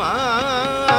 啊。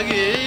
அழகு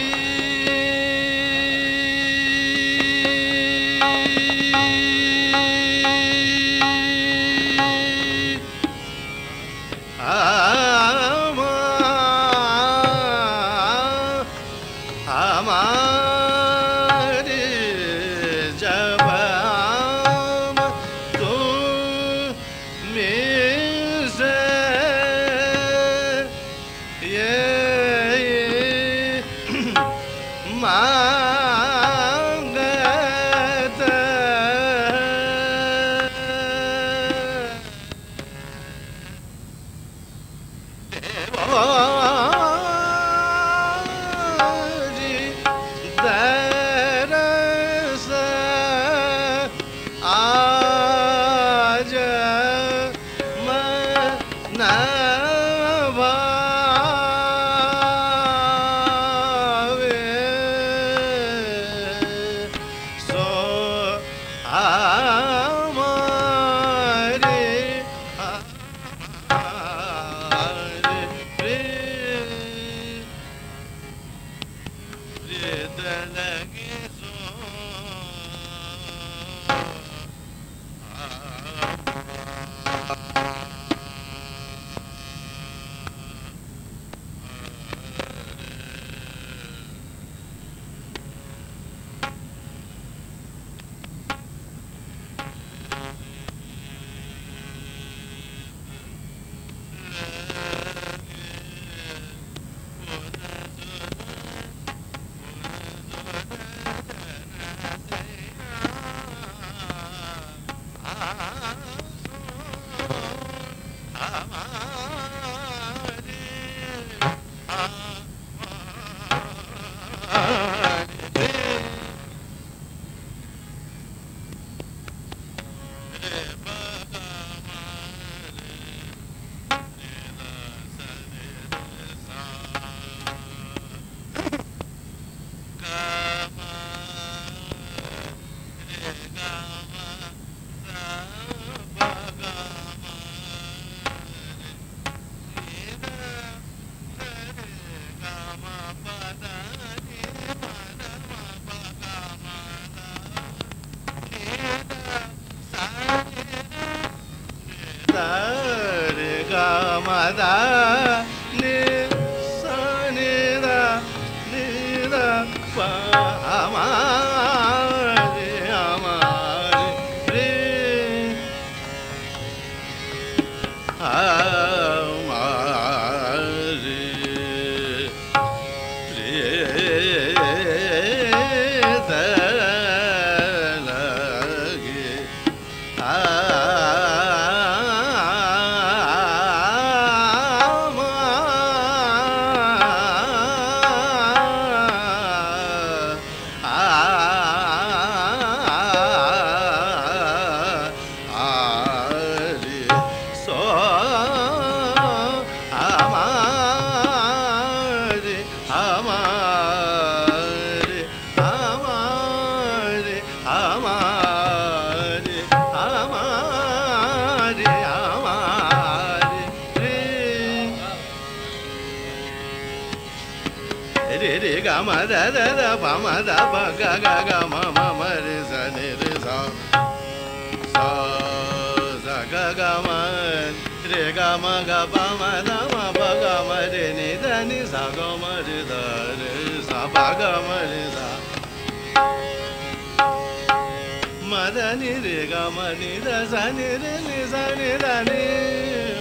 re sa ni re ni sa ni ra ni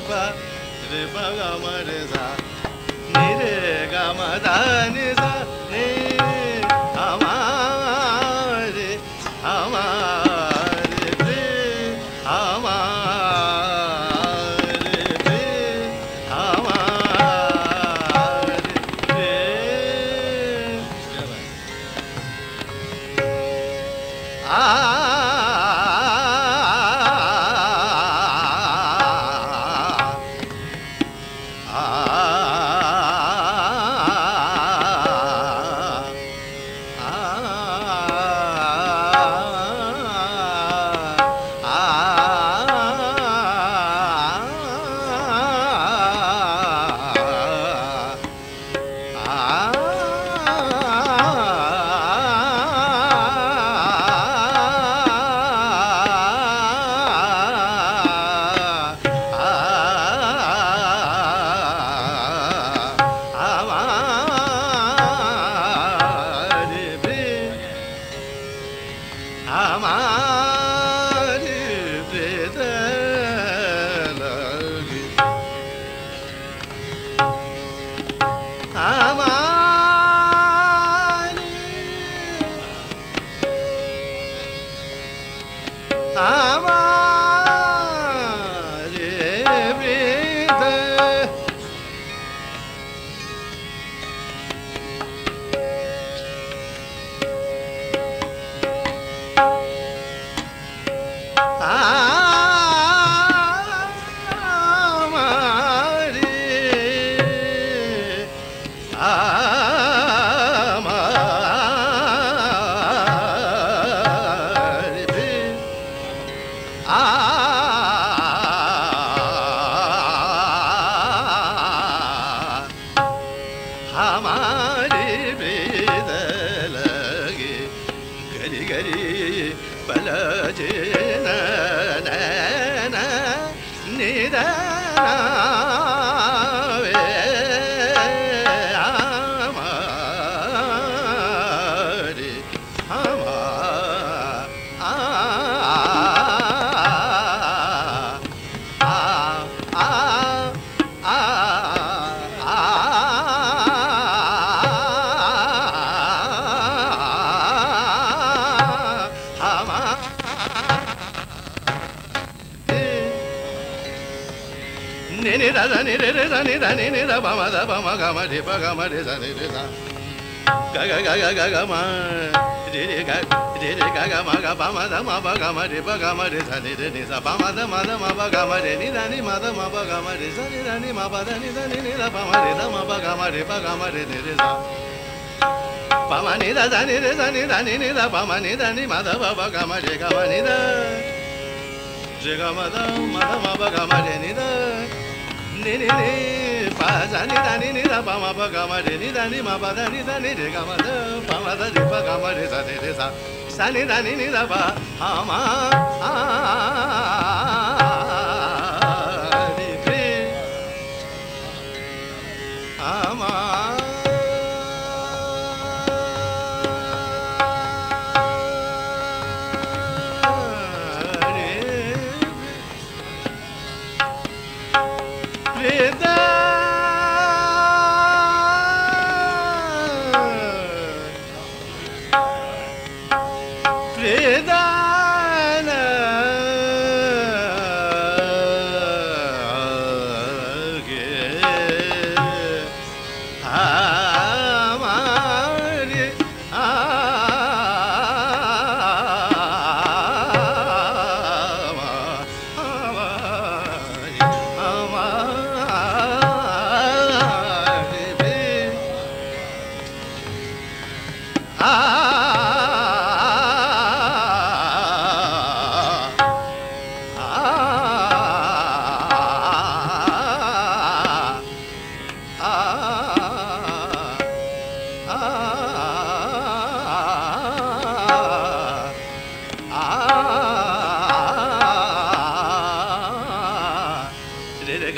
ba re ba ga ma re sa ni re ga ma da ni sa த பம த பம கம D ப கம de ச ரி ரி ச க க க க க க ம ரி de க ரி ரி க க ம க ப ம த ம ப க ம டி ப க ம டி ச ma ரி de ச ப ம த ம த ம ப க ம de நி த நி ம த ம ப க ம டி ச ma da ma ம ப த நி த நி நி த ப ம ரி த ம ப க ம டி de டி ni ri sa pa ma ni da da ni da da ni da ni ni da pa ma ni da ni ma da ba ba ga ma re ga ma ni da re ga ma da ma da ma ba ga ma ni da ni ni ni దని దని ని the పమ ప గ మ ని దని మ ప దని దని రే గ మ ద పమ ద రి ప గ మ రే స ని రే స స ని దని ని ద ప హ మ ఆ re re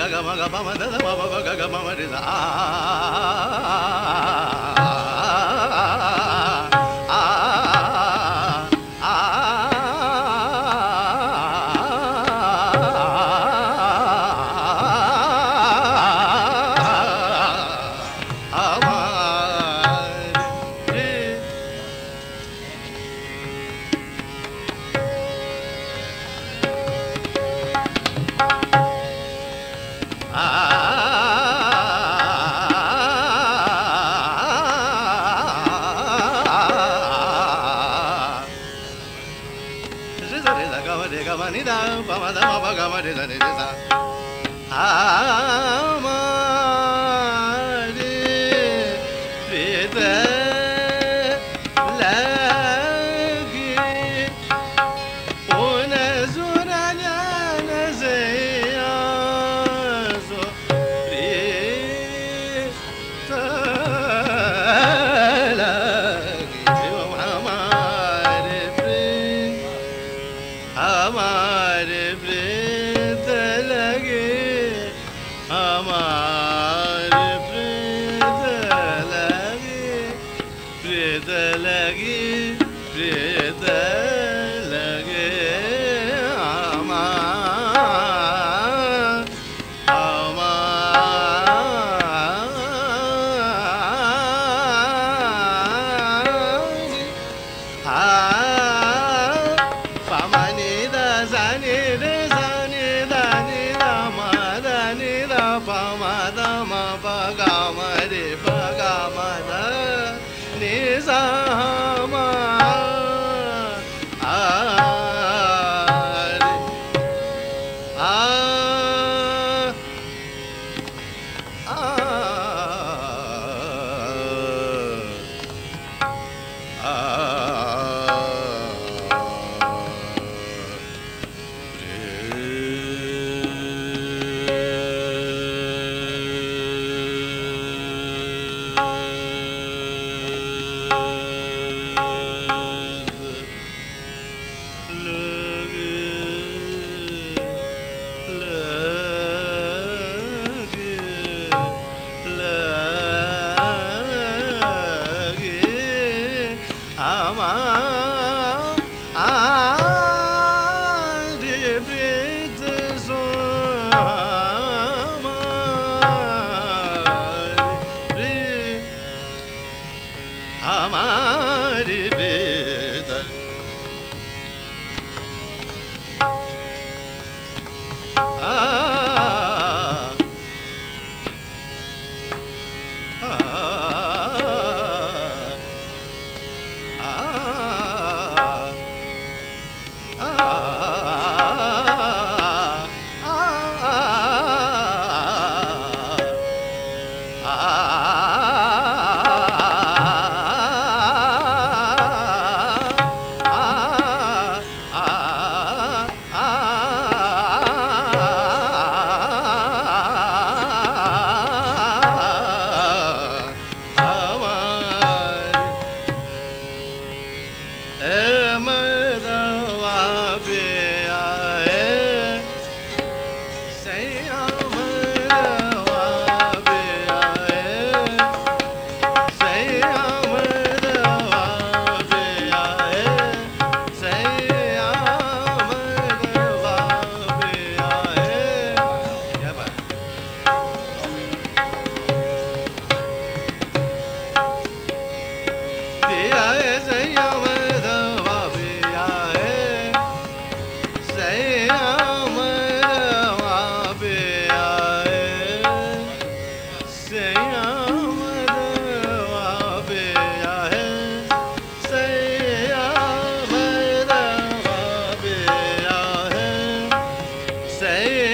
哎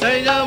等一下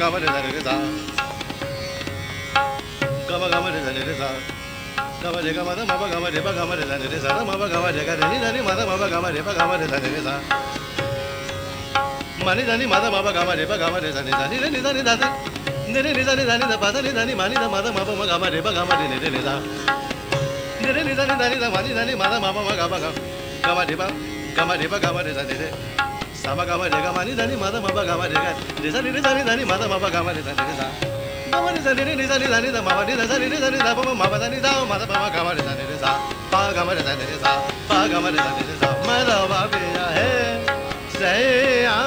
ga ma re da re da ga ma ga ma re da re da ga ma re ga ma da ma ba ga ma re ba ga ma re da re da ma ba ga ma re ga re ni da ni ma da ma ba ga ma re ba ga ma re da re da ma ni da ni ma da ma ba ga ma re ba ga ma re da ni da ni da ni da ni da ni ni ni da ni da ni da ba da ni da ni ma ni da ma da ma ba ma ga ma re ba ga ma re ni re ni da ni ni da ni da ni da ma ni da ni ma da ma ba ma ga ma ga ga ma re ba ga ma re ba ga ma re da ni re సమగమ జగమని దని మదమ గమ జగ నిజ నిజ దని మదమ గమ నిజ నిజ మమని సని నిజ నిజ నిజ మమని నిజ నిజ నిజ మమ మమ దని దా మద మమ గమ నిజ నిజ పా గమ నిజ నిజ పా గమ నిజ నిజ మద బాబే హే సై ఆ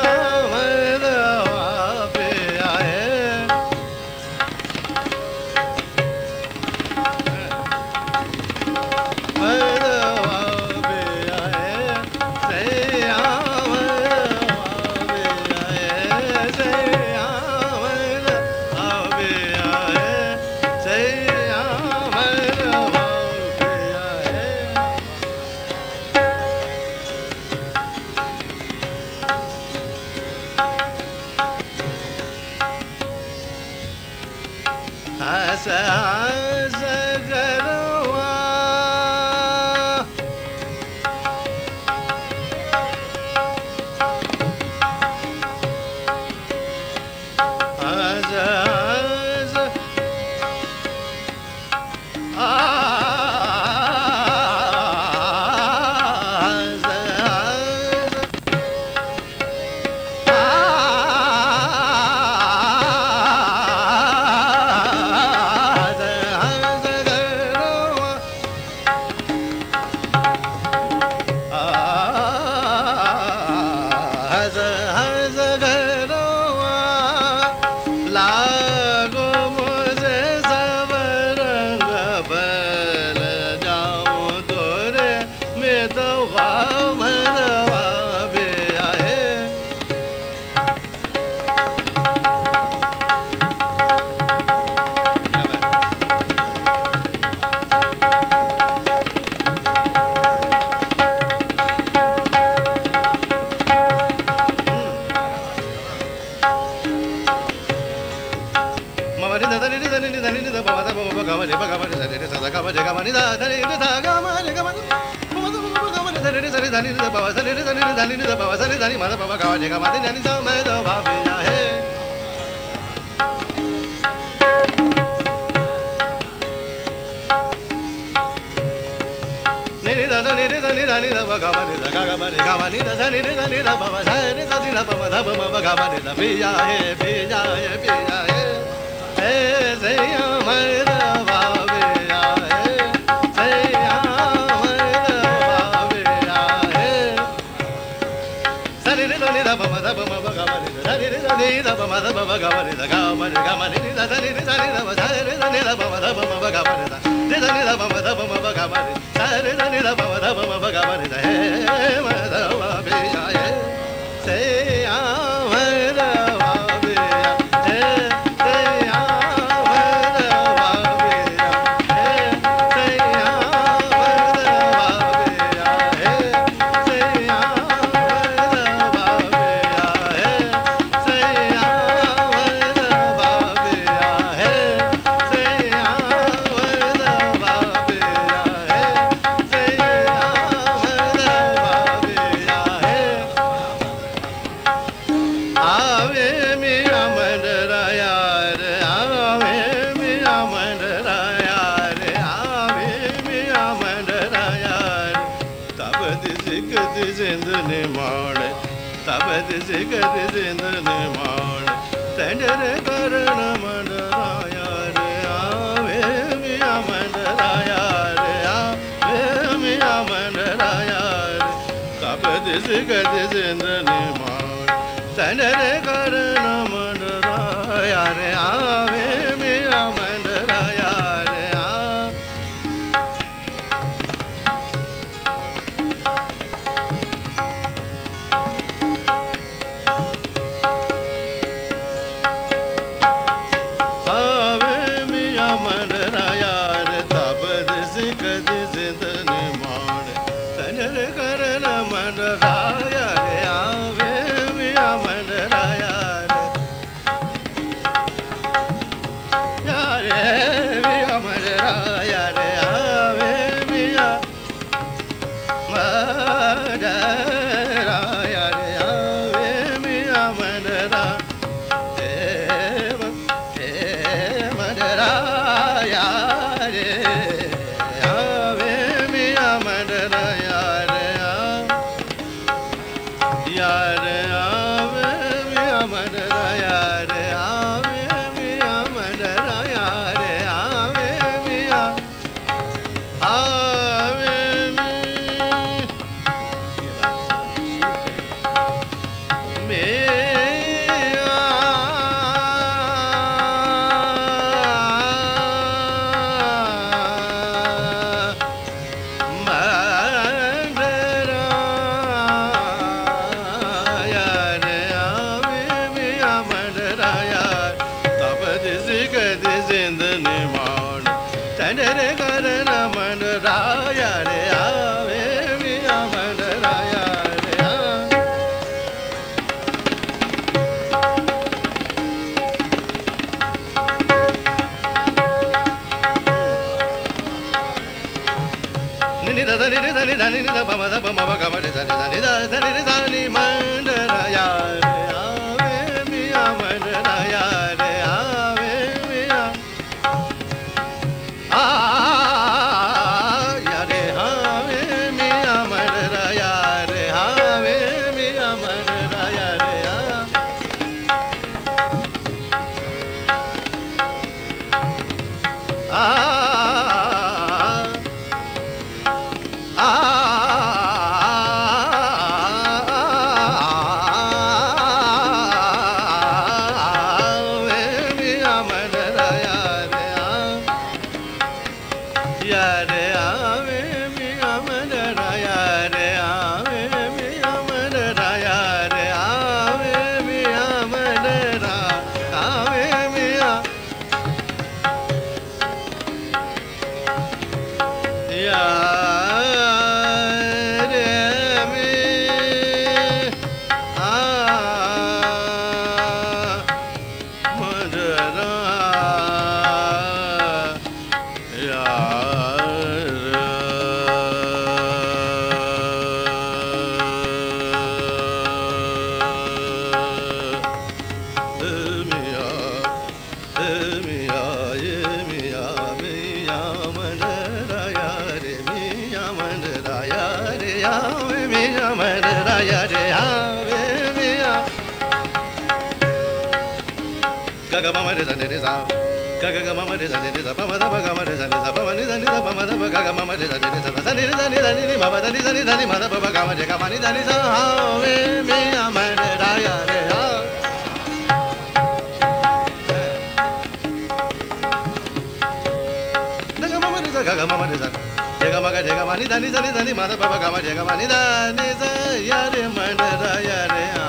दा, धरे रे धा गा, मा, रे, गा, मा धरे रे धरे धरे रे बाबा धरे रे धरे रे धरे रे बाबा धरे धरे माता बाबा गावा जगा माते नैनी सा, मैं तो बाबे ना है। रे दा रे रे रे रे रे बाबा गावा रे गा गा रे गावा रे, दा रे रे रे रे बाबा रे रे दा रे बाबा दा बाबा गावा रे दा पिया है पिया है पिया है। ऐसे हमारे Say, ah. dale, dale, dale, dale, dale. Jega mani dani dani dani mada baba gama jega mani dani sa yare mandara yare.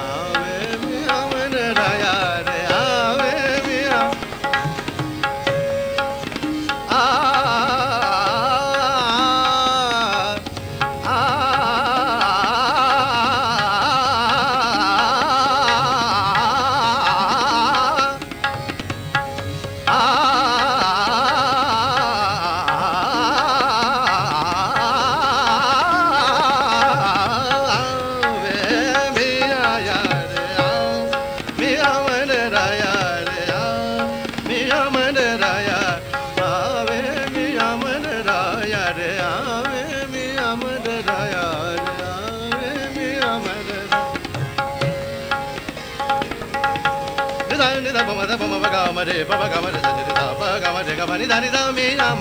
పవ గమ నిధని దా మ గమ జగ మ నిధని దా మీ రామ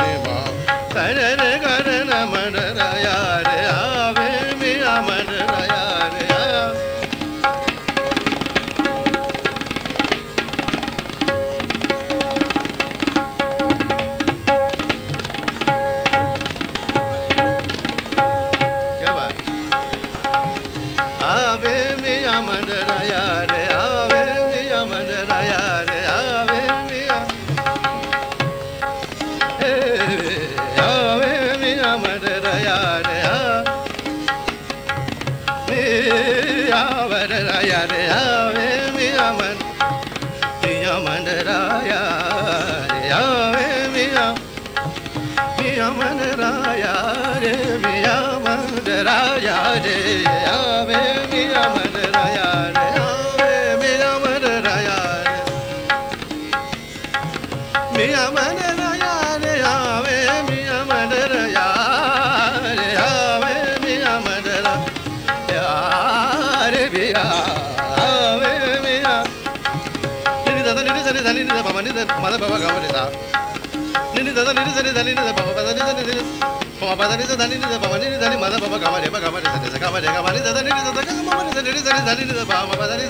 మద బాబా కావాలి నిన్న నిన్న నిన్న నిన్న నిన్న బాబా నిన్న నిన్న పదని దని నిద పవని దని మద పవ గమని ప గమని సని స గమని గమని దని నిద దగ గమని దని నిద దని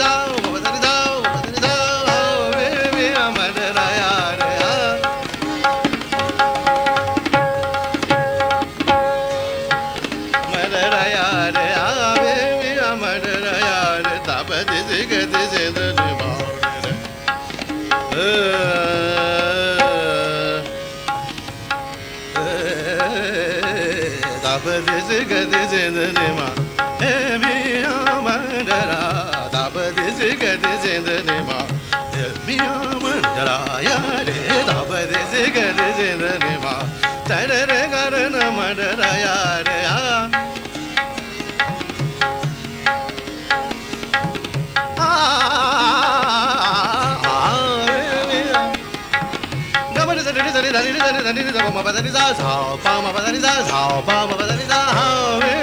对对对对嘛。个么吧哒哩哒草，帮么吧哒哩哒草，帮么吧哒哩哒好。